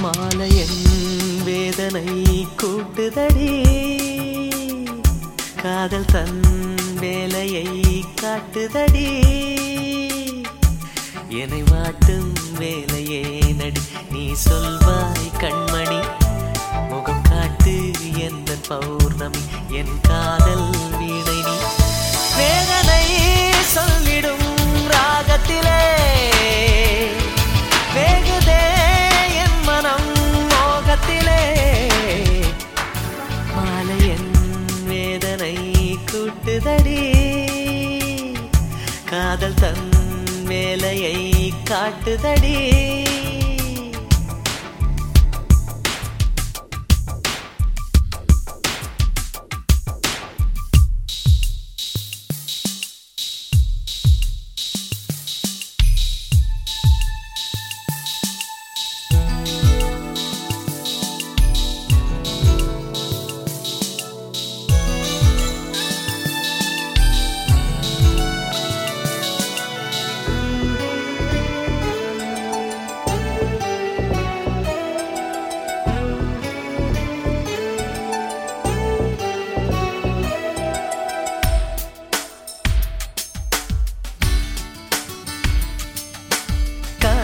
மாலை வேதனை கூட்டுதடி. காதல் தன் வேலையை காட்டுதடி. என்னை வாட்டும் வேலையே நடி நீ சொல்வாய் கண்மணி. முகம் காட்டு எந்த பௌர்ணமி என் காதல் தன் வேலையை காட்டுதடி.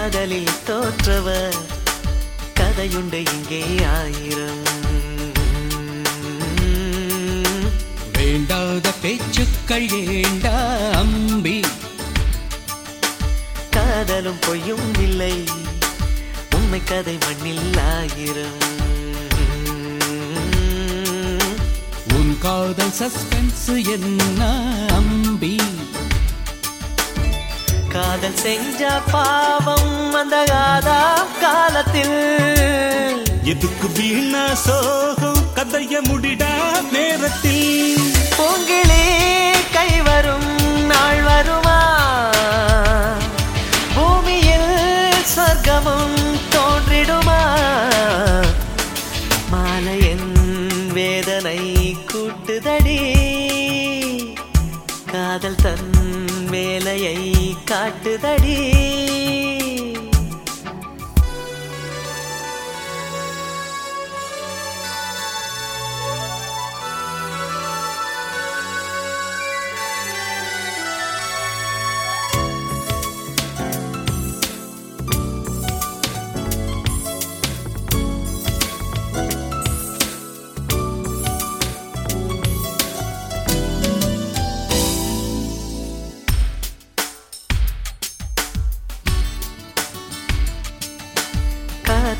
காதலில் தோற்றவர். கதையுண்டு இங்கே ஆயிரம். வேண்டாத பேச்சுக்கள் ஏண்டா அம்பி. காதலும் பொய்யும் இல்லை. உண்மை கதை மண்ணில் ஆயிரம். உன் காதல் சஸ்பென்ஸ் என்ன அம்பி? காதல் செஞ்ச பாவம் அந்த காதா காலத்தில். எதுக்கு வீணா சோகம்? கதைய முடிடா நேரத்தில். காட்டுதடி.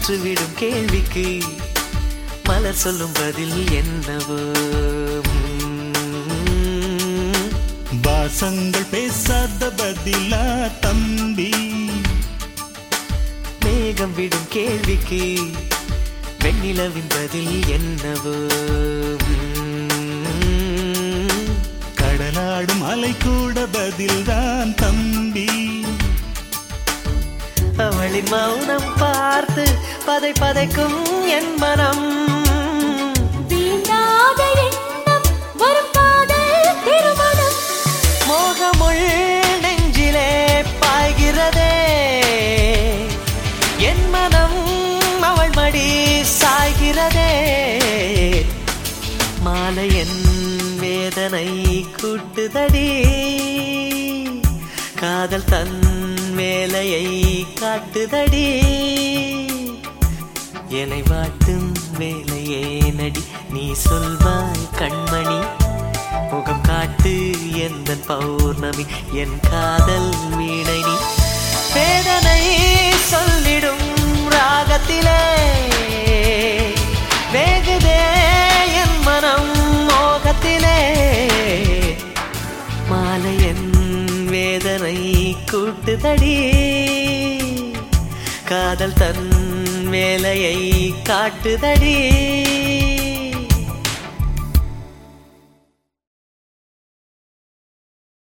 காற்று விடும் கேள்விக்கு மலர் சொல்லும் பதில் என்னவோ. வாசங்கள் பேசாத பதிலா தம்பி மேகம் விடும் கேள்விக்கு வெண்ணிலவின் பதில் என்னவோ. கடலாடும் அலை கூட பதில்தான் தம்பி அவளின் மௌனம் பார்த்து பதை பதைக்கும் என் மனம். மோகமுள் நெஞ்சிலே பாய்கிறதே. என் மனம் அவள் மடி சாய்கிறதே. மாலை என் வேதனை கூட்டுதடி. காதல் தன் வேலையை காட்டுதடி. என்னை வாட்டும் வேலையே நடி நீ சொல்வாய் கண்மணி. முகம் காட்டு எந்த பௌர்ணமி என் காதல் வீணை நீ வேதனை சொல்லிடும் ராகத்திலே வேகுதே என் மனம் மோகத்திலே. கூட்டுதடி காதல் தன் வேலையை காட்டுதடி.